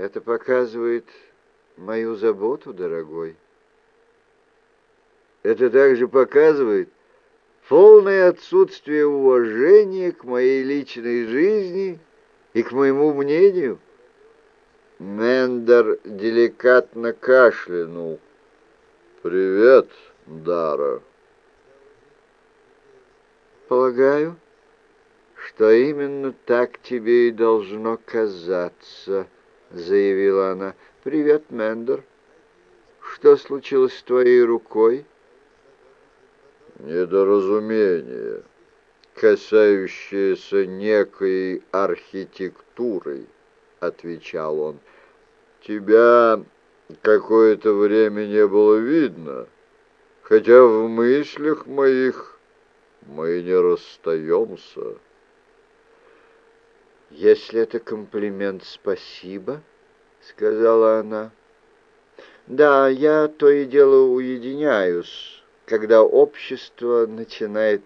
Это показывает мою заботу, дорогой. Это также показывает полное отсутствие уважения к моей личной жизни и к моему мнению. Мендер деликатно кашлянул. «Привет, Дара». «Полагаю, что именно так тебе и должно казаться», — заявила она. «Привет, Мендер. Что случилось с твоей рукой?» «Недоразумение, касающееся некой архитектуры», — отвечал он. «Тебя какое-то время не было видно, хотя в мыслях моих мы не расстаемся». «Если это комплимент, спасибо», — сказала она. «Да, я то и дело уединяюсь, когда общество начинает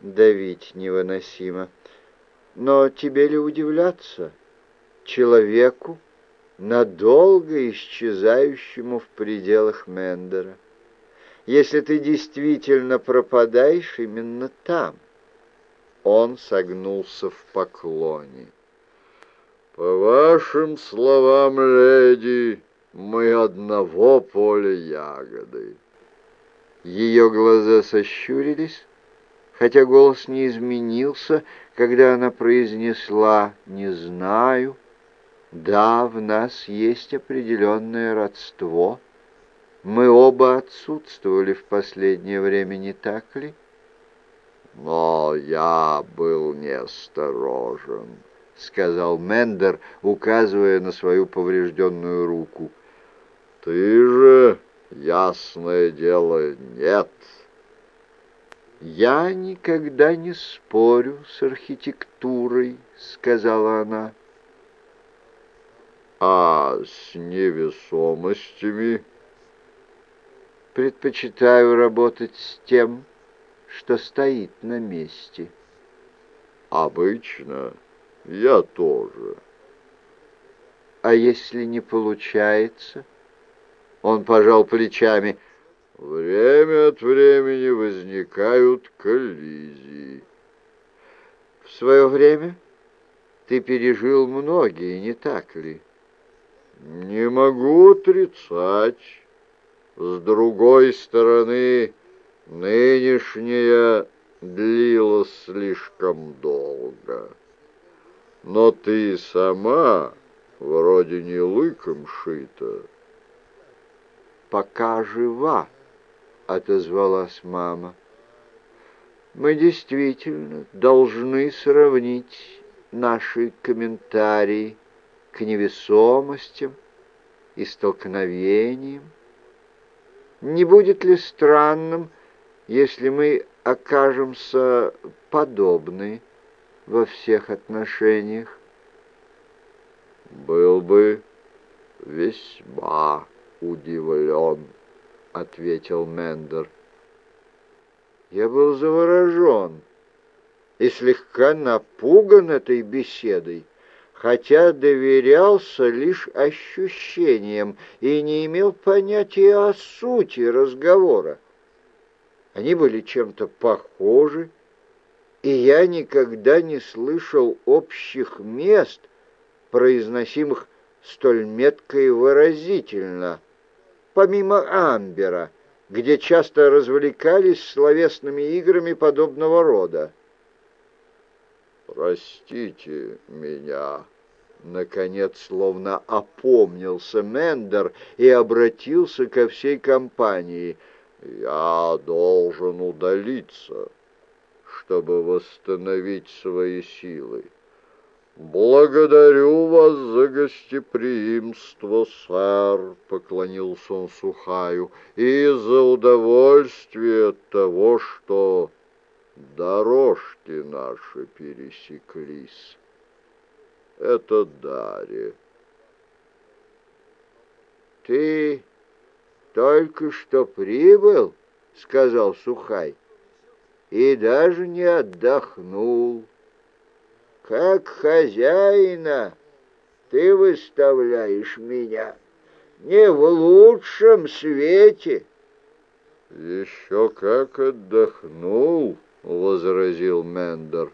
давить невыносимо. Но тебе ли удивляться? Человеку, надолго исчезающему в пределах Мендера. Если ты действительно пропадаешь именно там, он согнулся в поклоне. «По вашим словам, леди, мы одного поля ягоды». Ее глаза сощурились, хотя голос не изменился, когда она произнесла «не знаю». Да, в нас есть определенное родство. Мы оба отсутствовали в последнее время, не так ли? «Но я был неосторожен», — сказал Мендер, указывая на свою поврежденную руку. «Ты же, ясное дело, нет». «Я никогда не спорю с архитектурой», — сказала она. «А с невесомостями?» «Предпочитаю работать с тем, что стоит на месте. Обычно я тоже. А если не получается? Он пожал плечами. Время от времени возникают коллизии. В свое время ты пережил многие, не так ли? Не могу отрицать. С другой стороны... Нынешняя длилась слишком долго. Но ты сама вроде не лыком шита. «Пока жива», — отозвалась мама. «Мы действительно должны сравнить наши комментарии к невесомостям и столкновениям. Не будет ли странным, если мы окажемся подобны во всех отношениях? Был бы весьма удивлен, ответил Мендер. Я был заворожен и слегка напуган этой беседой, хотя доверялся лишь ощущениям и не имел понятия о сути разговора. Они были чем-то похожи, и я никогда не слышал общих мест, произносимых столь метко и выразительно, помимо Амбера, где часто развлекались словесными играми подобного рода. «Простите меня», — наконец словно опомнился Мендер и обратился ко всей компании — я должен удалиться, чтобы восстановить свои силы. «Благодарю вас за гостеприимство, сэр», — поклонился он Сухаю, «и за удовольствие от того, что дорожки наши пересеклись. Это Дарья». «Ты только что прибыл, — сказал Сухай, — и даже не отдохнул. Как хозяина ты выставляешь меня не в лучшем свете. Еще как отдохнул, возразил Мендер.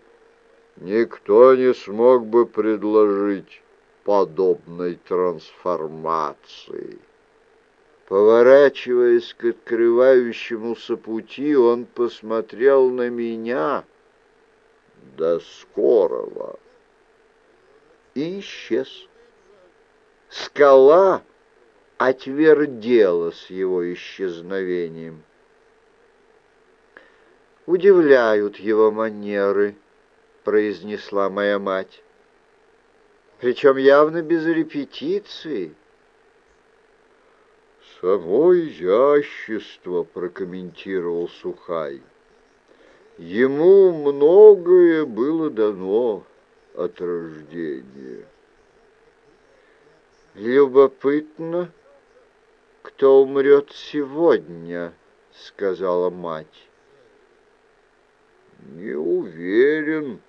Никто не смог бы предложить подобной трансформации. Поворачиваясь к открывающемуся пути, он посмотрел на меня. До скорого. И исчез. Скала отвердела с его исчезновением. «Удивляют его манеры», — произнесла моя мать. «Причем явно без репетиции». «Само изящество», — прокомментировал Сухай. «Ему многое было дано от рождения». «Любопытно, кто умрет сегодня», — сказала мать. «Не уверен,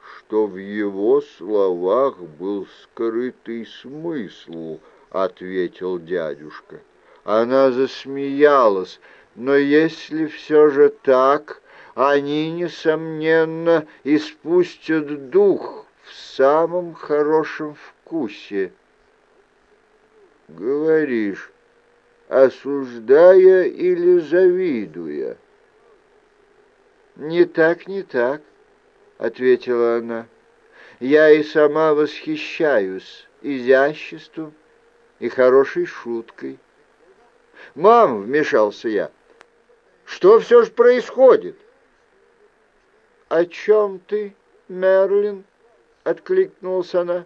что в его словах был скрытый смысл», — ответил дядюшка. Она засмеялась. Но если все же так, они, несомненно, испустят дух в самом хорошем вкусе. Говоришь, осуждая или завидуя? «Не так, не так», — ответила она. «Я и сама восхищаюсь изяществом и хорошей шуткой. «Мам!» — вмешался я. «Что все же происходит?» «О чем ты, Мерлин?» — откликнулась она.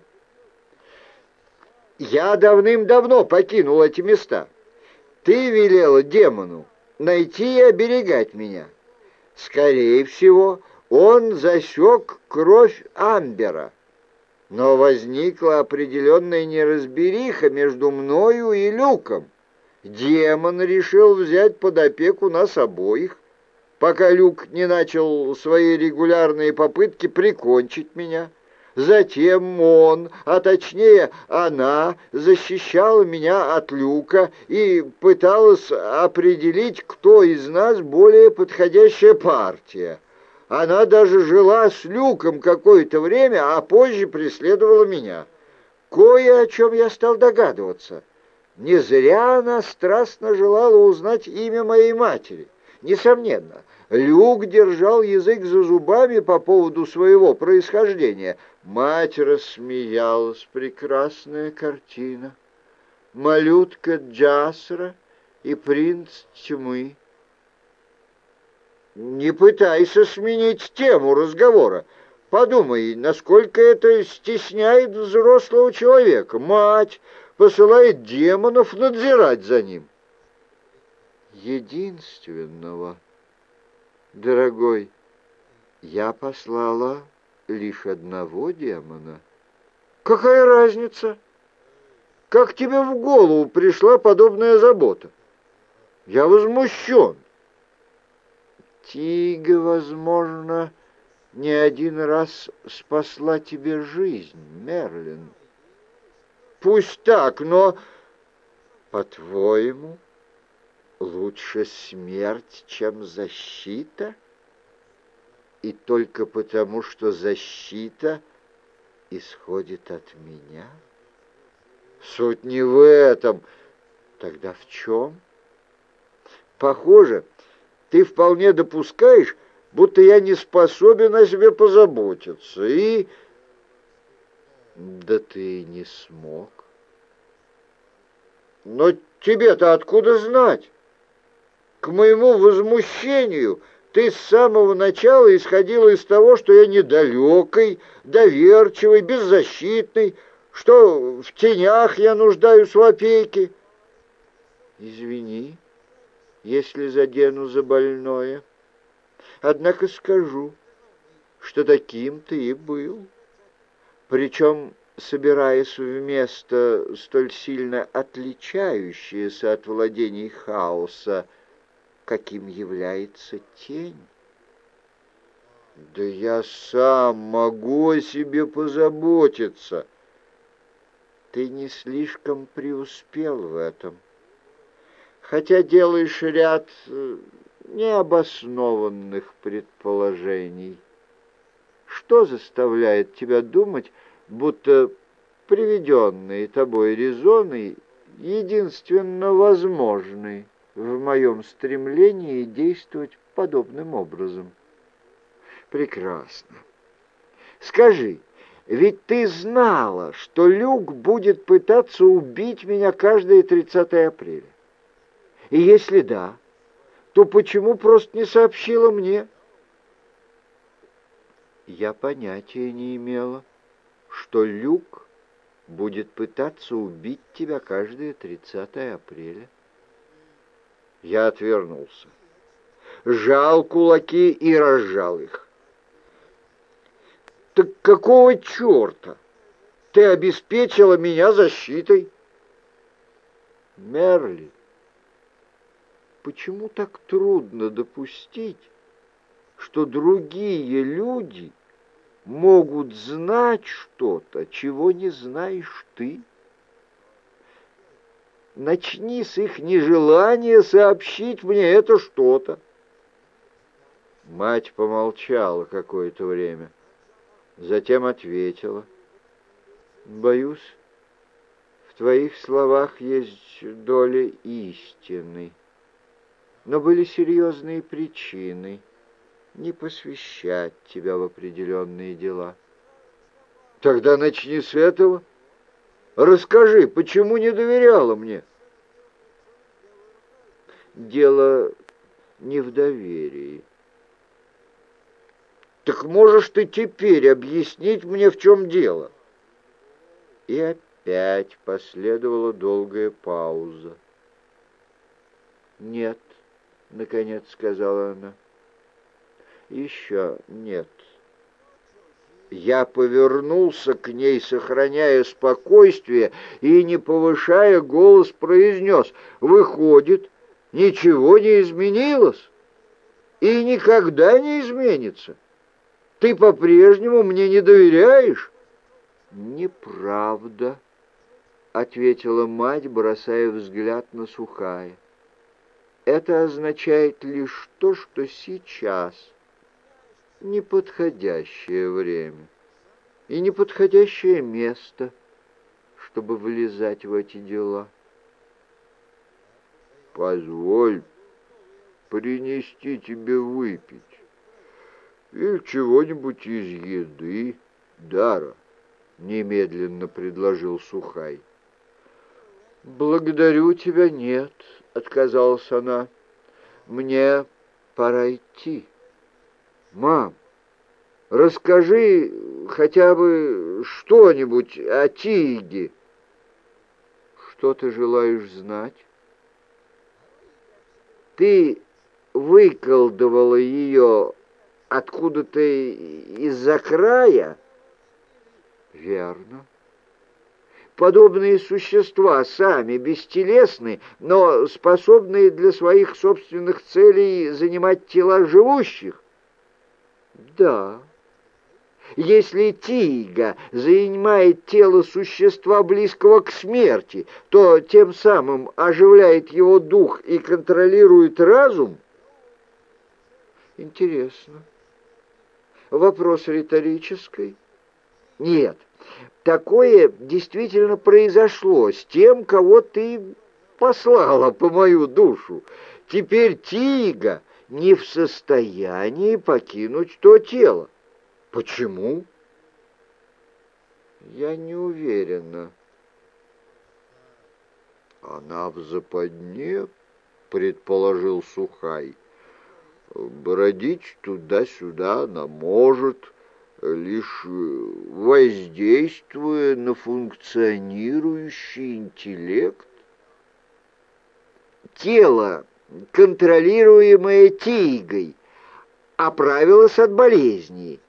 «Я давным-давно покинул эти места. Ты велела демону найти и оберегать меня. Скорее всего, он засек кровь Амбера. Но возникла определенная неразбериха между мною и Люком. Демон решил взять под опеку нас обоих, пока Люк не начал свои регулярные попытки прикончить меня. Затем он, а точнее она, защищала меня от Люка и пыталась определить, кто из нас более подходящая партия. Она даже жила с Люком какое-то время, а позже преследовала меня. Кое о чем я стал догадываться. Не зря она страстно желала узнать имя моей матери. Несомненно, Люк держал язык за зубами по поводу своего происхождения. Мать рассмеялась. Прекрасная картина. Малютка Джасра и принц тьмы. Не пытайся сменить тему разговора. Подумай, насколько это стесняет взрослого человека. Мать посылает демонов надзирать за ним. Единственного, дорогой, я послала лишь одного демона. Какая разница? Как тебе в голову пришла подобная забота? Я возмущен. Тига, возможно, не один раз спасла тебе жизнь, Мерлин. Пусть так, но, по-твоему, лучше смерть, чем защита? И только потому, что защита исходит от меня? Суть не в этом. Тогда в чем? Похоже, ты вполне допускаешь, будто я не способен о себе позаботиться, и да ты не смог. Но тебе-то откуда знать? К моему возмущению ты с самого начала исходила из того, что я недалекий, доверчивый, беззащитный, что в тенях я нуждаюсь в опеке. Извини, если задену за больное. Однако скажу, что таким ты и был причем собираясь в место, столь сильно отличающееся от владений хаоса, каким является тень. Да я сам могу о себе позаботиться. ты не слишком преуспел в этом, хотя делаешь ряд э, необоснованных предположений. Что заставляет тебя думать, будто приведенные тобой резоны единственно возможны в моем стремлении действовать подобным образом? Прекрасно. Скажи, ведь ты знала, что Люк будет пытаться убить меня каждое 30 апреля. И если да, то почему просто не сообщила мне? Я понятия не имела, что Люк будет пытаться убить тебя каждое 30 апреля. Я отвернулся, сжал кулаки и разжал их. Так какого черта? Ты обеспечила меня защитой. Мерли, почему так трудно допустить, что другие люди могут знать что-то, чего не знаешь ты? Начни с их нежелания сообщить мне это что-то. Мать помолчала какое-то время. Затем ответила. «Боюсь, в твоих словах есть доля истины, но были серьезные причины не посвящать тебя в определенные дела». «Тогда начни с этого. Расскажи, почему не доверяла мне?» «Дело не в доверии». Так можешь ты теперь объяснить мне, в чем дело?» И опять последовала долгая пауза. «Нет», — наконец сказала она. «Еще нет». Я повернулся к ней, сохраняя спокойствие и, не повышая голос, произнес, «Выходит, ничего не изменилось и никогда не изменится». Ты по-прежнему мне не доверяешь?» «Неправда», — ответила мать, бросая взгляд на Сухая. «Это означает лишь то, что сейчас неподходящее время и неподходящее место, чтобы влезать в эти дела». «Позволь принести тебе выпить» или чего-нибудь из еды, Дара, — немедленно предложил Сухай. «Благодарю тебя, нет», — отказалась она. «Мне пора идти. Мам, расскажи хотя бы что-нибудь о Тиге». «Что ты желаешь знать?» «Ты выколдовала ее откуда-то из-за края? Верно. Подобные существа сами бестелесны, но способные для своих собственных целей занимать тела живущих? Да. Если Тига занимает тело существа близкого к смерти, то тем самым оживляет его дух и контролирует разум? Интересно. Вопрос риторический? Нет. Такое действительно произошло с тем, кого ты послала по мою душу. Теперь Тига не в состоянии покинуть то тело. Почему? Я не уверена. Она в западне, предположил Сухай. Бродить туда-сюда она может, лишь воздействуя на функционирующий интеллект. Тело, контролируемое тигой, оправилось от болезни,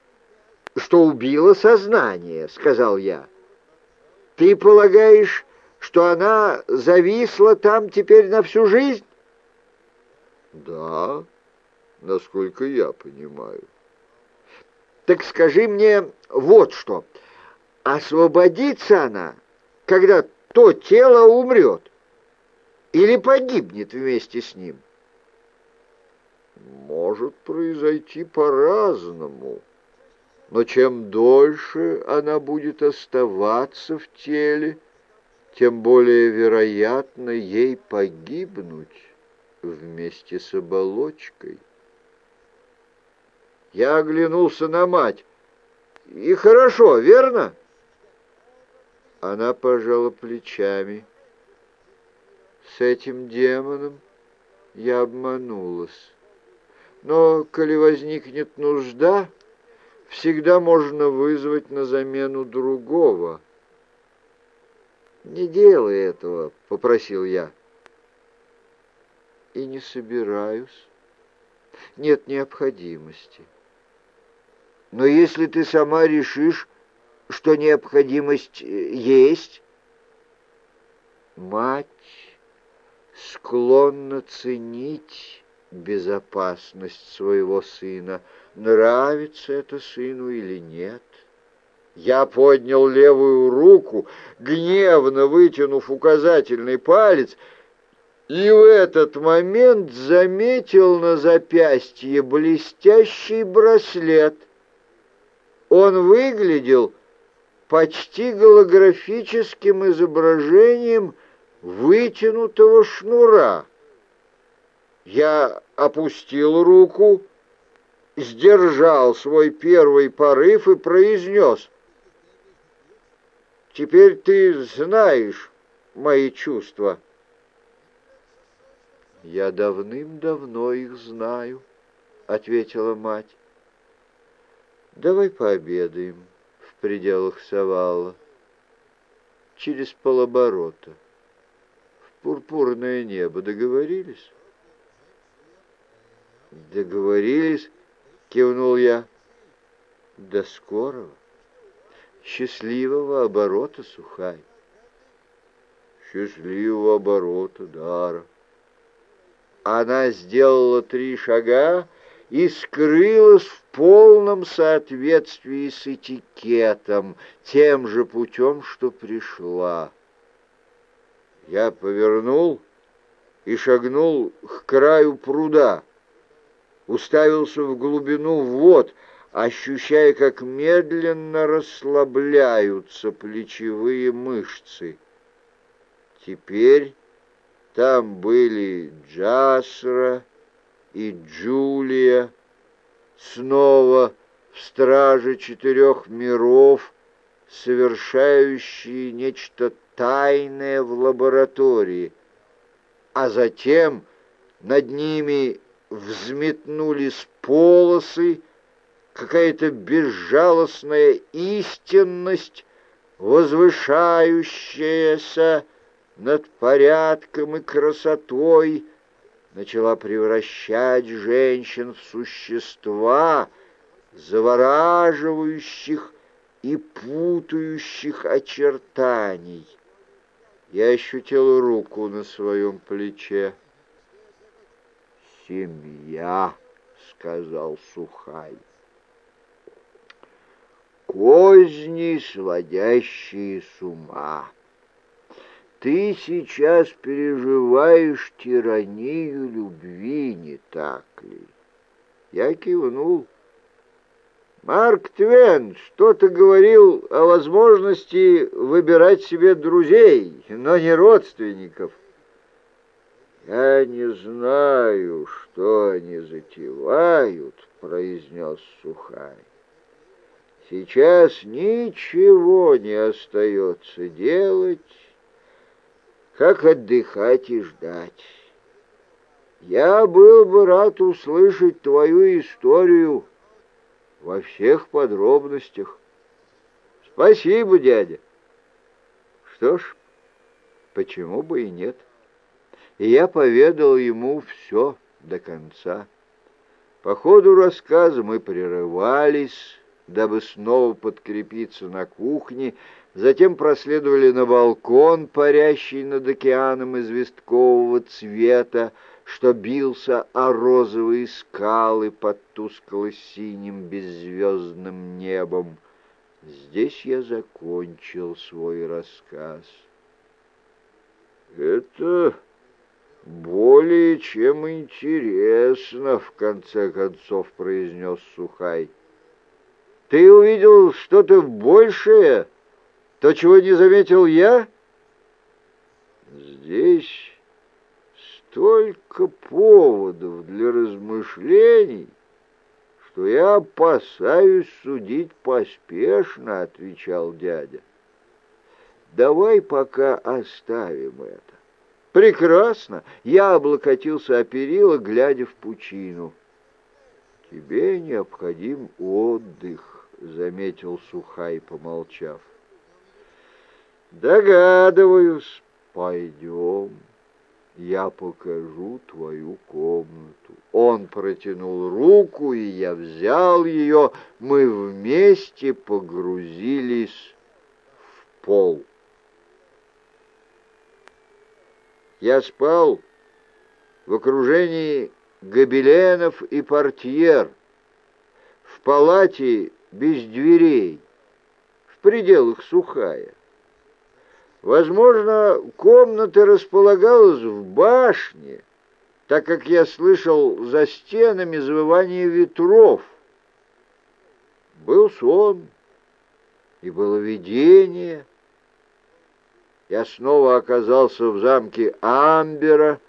что убило сознание, сказал я. Ты полагаешь, что она зависла там теперь на всю жизнь? Да, насколько я понимаю. Так скажи мне вот что. Освободится она, когда то тело умрет или погибнет вместе с ним? Может произойти по-разному, но чем дольше она будет оставаться в теле, тем более вероятно ей погибнуть вместе с оболочкой. Я оглянулся на мать. И хорошо, верно? Она пожала плечами. С этим демоном я обманулась. Но, коли возникнет нужда, всегда можно вызвать на замену другого. «Не делай этого», — попросил я. «И не собираюсь. Нет необходимости». Но если ты сама решишь, что необходимость э, есть, мать склонна ценить безопасность своего сына, нравится это сыну или нет. Я поднял левую руку, гневно вытянув указательный палец, и в этот момент заметил на запястье блестящий браслет — он выглядел почти голографическим изображением вытянутого шнура. Я опустил руку, сдержал свой первый порыв и произнес. «Теперь ты знаешь мои чувства». «Я давным-давно их знаю», — ответила мать. Давай пообедаем в пределах Савала, через полоборота, пурпурное небо. Договорились? Договорились, кивнул я. До скорого. Счастливого оборота, Сухай. Счастливого оборота, Дара. Она сделала три шага, и скрылась в полном соответствии с этикетом, тем же путем, что пришла. Я повернул и шагнул к краю пруда, уставился в глубину вод, ощущая, как медленно расслабляются плечевые мышцы. Теперь там были Джасра, и Джулия, снова в страже четырех миров, совершающие нечто тайное в лаборатории, а затем над ними взметнулись полосы, какая-то безжалостная истинность, возвышающаяся над порядком и красотой, начала превращать женщин в существа, завораживающих и путающих очертаний. Я ощутил руку на своем плече. «Семья», — сказал Сухай. «Козни, сводящие с ума». Ты сейчас переживаешь тиранию любви, не так ли? Я кивнул. Марк Твен что-то говорил о возможности выбирать себе друзей, но не родственников. «Я не знаю, что они затевают», — произнес Сухай. «Сейчас ничего не остается делать, как отдыхать и ждать. Я был бы рад услышать твою историю во всех подробностях. Спасибо, дядя. Что ж, почему бы и нет? И я поведал ему все до конца. По ходу рассказа мы прерывались, дабы снова подкрепиться на кухне, затем проследовали на балкон, парящий над океаном известкового цвета, что бился о розовые скалы под тускло-синим беззвездным небом. Здесь я закончил свой рассказ. Это более чем интересно, в конце концов произнес Сухай. Ты увидел что-то большее, то, чего не заметил я? Здесь столько поводов для размышлений, что я опасаюсь судить поспешно, — отвечал дядя. Давай пока оставим это. Прекрасно. Я облокотился о перила, глядя в пучину. Тебе необходим отдых, — заметил Сухай, помолчав. Догадываюсь. Пойдем я покажу твою комнату. Он протянул руку, и я взял ее. Мы вместе погрузились в пол. Я спал в окружении гобеленов и портьер, в палате без дверей, в пределах сухая. Возможно, комната располагалась в башне, так как я слышал за стенами завывание ветров. Был сон, и было видение. Я снова оказался в замке Амбера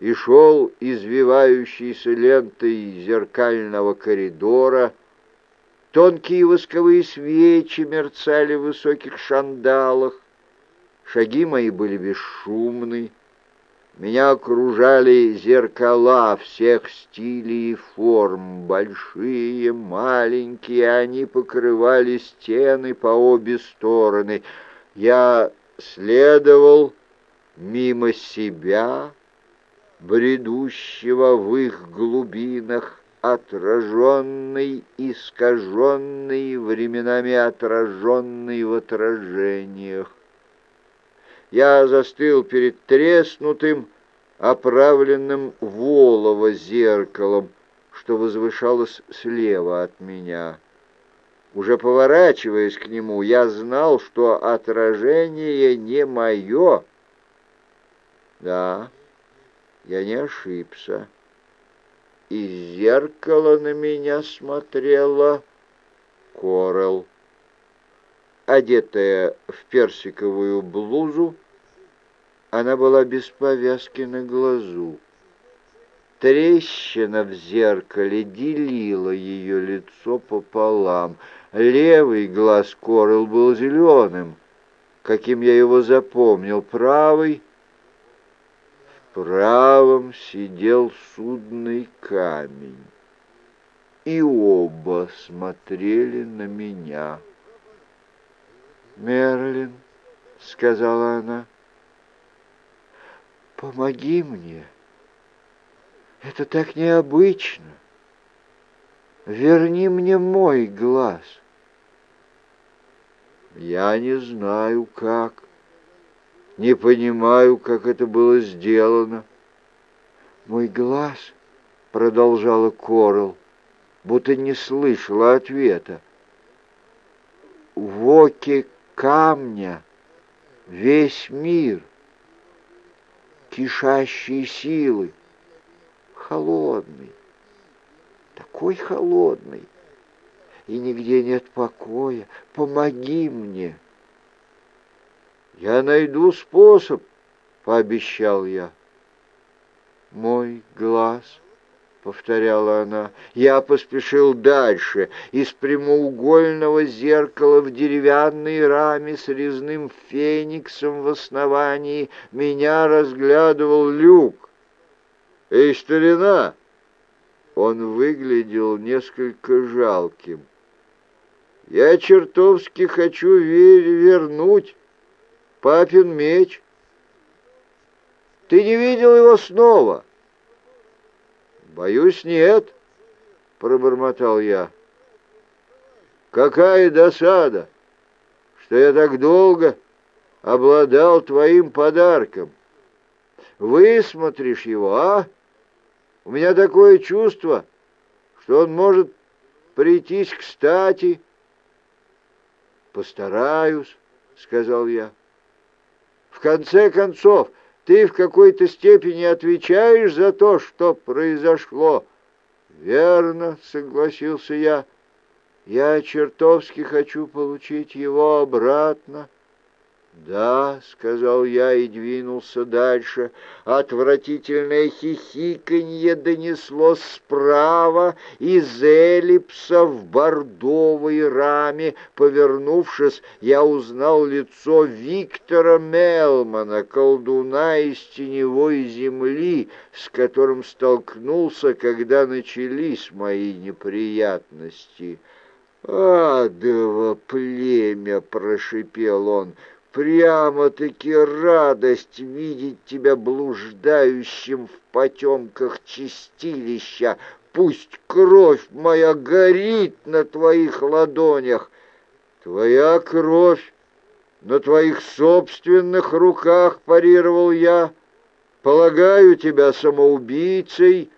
и шел извивающейся лентой зеркального коридора. Тонкие восковые свечи мерцали в высоких шандалах. Шаги мои были бесшумны. Меня окружали зеркала всех стилей и форм, большие, маленькие, они покрывали стены по обе стороны. Я следовал мимо себя, бредущего в их глубинах, отраженный, искаженный, временами отраженный в отражениях. Я застыл перед треснутым, оправленным волово зеркалом, что возвышалось слева от меня. Уже поворачиваясь к нему, я знал, что отражение не мое. Да, я не ошибся. Из зеркала на меня смотрела Корел, одетая в персиковую блузу, она была без повязки на глазу. Трещина в зеркале делила ее лицо пополам. Левый глаз Корел был зеленым, каким я его запомнил. Правый... В правом сидел судный камень. И оба смотрели на меня. «Мерлин», — сказала она, — Помоги мне. Это так необычно. Верни мне мой глаз. Я не знаю, как. Не понимаю, как это было сделано. Мой глаз, продолжала Корл, будто не слышала ответа. В оке камня весь мир — кишащей силы. Холодный, такой холодный, и нигде нет покоя. Помоги мне. Я найду способ, пообещал я. Мой глаз — повторяла она. Я поспешил дальше. Из прямоугольного зеркала в деревянной раме с резным фениксом в основании меня разглядывал люк. «Эй, старина!» Он выглядел несколько жалким. «Я чертовски хочу вернуть папин меч. Ты не видел его снова?» «Боюсь, нет», — пробормотал я. «Какая досада, что я так долго обладал твоим подарком. Высмотришь его, а? У меня такое чувство, что он может прийтись кстати». «Постараюсь», — сказал я. «В конце концов, ты в какой-то степени отвечаешь за то, что произошло. Верно, согласился я. Я чертовски хочу получить его обратно. «Да», — сказал я и двинулся дальше. Отвратительное хихиканье донесло справа из эллипса в бордовой раме. Повернувшись, я узнал лицо Виктора Мелмана, колдуна из теневой земли, с которым столкнулся, когда начались мои неприятности. «Адово племя!» — прошипел он — Прямо-таки радость видеть тебя блуждающим в потемках чистилища. Пусть кровь моя горит на твоих ладонях. Твоя кровь на твоих собственных руках, парировал я. Полагаю тебя самоубийцей.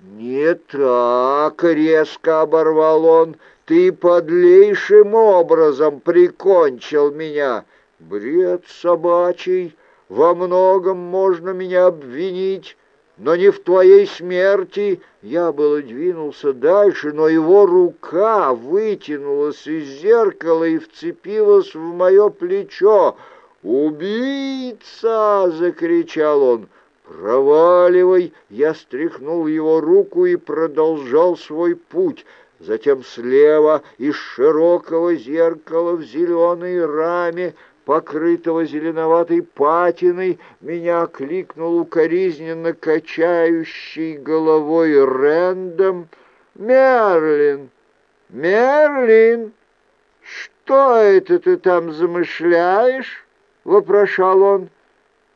Не так, резко оборвал он, ты подлейшим образом прикончил меня. Бред собачий, во многом можно меня обвинить, но не в твоей смерти. Я было двинулся дальше, но его рука вытянулась из зеркала и вцепилась в мое плечо. «Убийца!» — закричал он. «Проваливай!» Я стряхнул его руку и продолжал свой путь. Затем слева из широкого зеркала в зеленой раме покрытого зеленоватой патиной, меня кликнул укоризненно качающий головой Рэндом. «Мерлин! Мерлин! Что это ты там замышляешь?» — вопрошал он.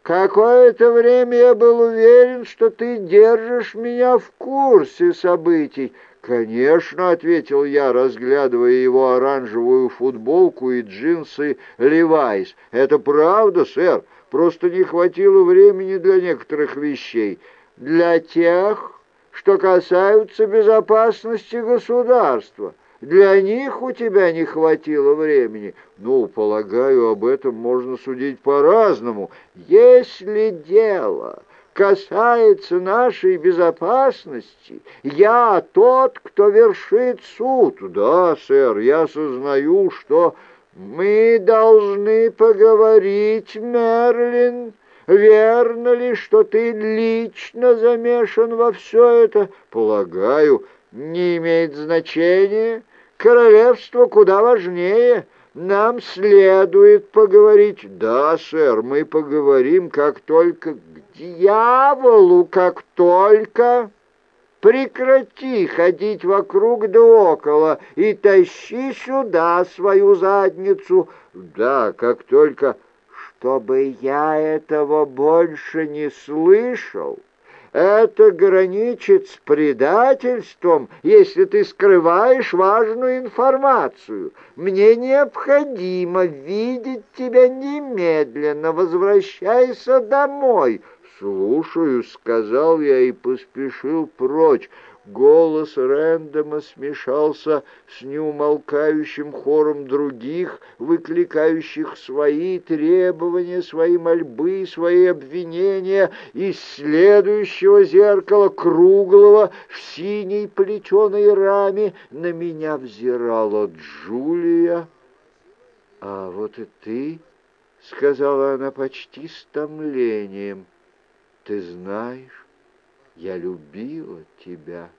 «Какое-то время я был уверен, что ты держишь меня в курсе событий». «Конечно», — ответил я, разглядывая его оранжевую футболку и джинсы «Левайс». «Это правда, сэр. Просто не хватило времени для некоторых вещей. Для тех, что касаются безопасности государства. Для них у тебя не хватило времени. Ну, полагаю, об этом можно судить по-разному. Если дело касается нашей безопасности, я тот, кто вершит суд. Да, сэр, я сознаю, что мы должны поговорить, Мерлин. Верно ли, что ты лично замешан во все это? Полагаю, не имеет значения. Королевство куда важнее. Нам следует поговорить. Да, сэр, мы поговорим, как только дьяволу, как только... Прекрати ходить вокруг да около и тащи сюда свою задницу. Да, как только... Чтобы я этого больше не слышал... Это граничит с предательством, если ты скрываешь важную информацию. Мне необходимо видеть тебя немедленно. Возвращайся домой». «Слушаю», — сказал я и поспешил прочь. Голос Рэндома смешался с неумолкающим хором других, выкликающих свои требования, свои мольбы, свои обвинения. Из следующего зеркала, круглого, в синей плетеной раме, на меня взирала Джулия. «А вот и ты», — сказала она почти с томлением, — «ты знаешь, я любила тебя.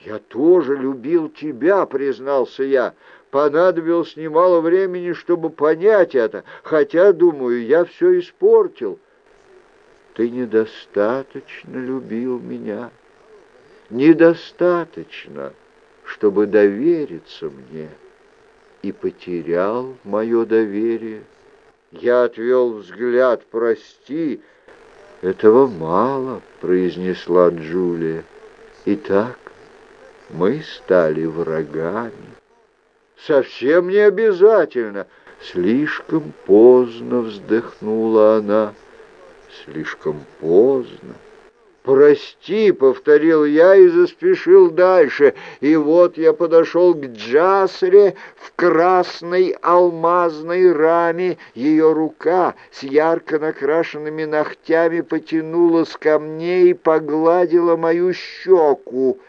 Я тоже любил тебя, признался я. Понадобилось немало времени, чтобы понять это, хотя, думаю, я все испортил. Ты недостаточно любил меня. Недостаточно, чтобы довериться мне, и потерял мое доверие. Я отвел взгляд, прости, — «Этого мало», — произнесла Джулия. «Итак, мы стали врагами». «Совсем не обязательно». Слишком поздно вздохнула она. Слишком поздно. «Прости», — повторил я и заспешил дальше. И вот я подошел к Джасре в красной алмазной раме. Ее рука с ярко накрашенными ногтями потянулась ко мне и погладила мою щеку.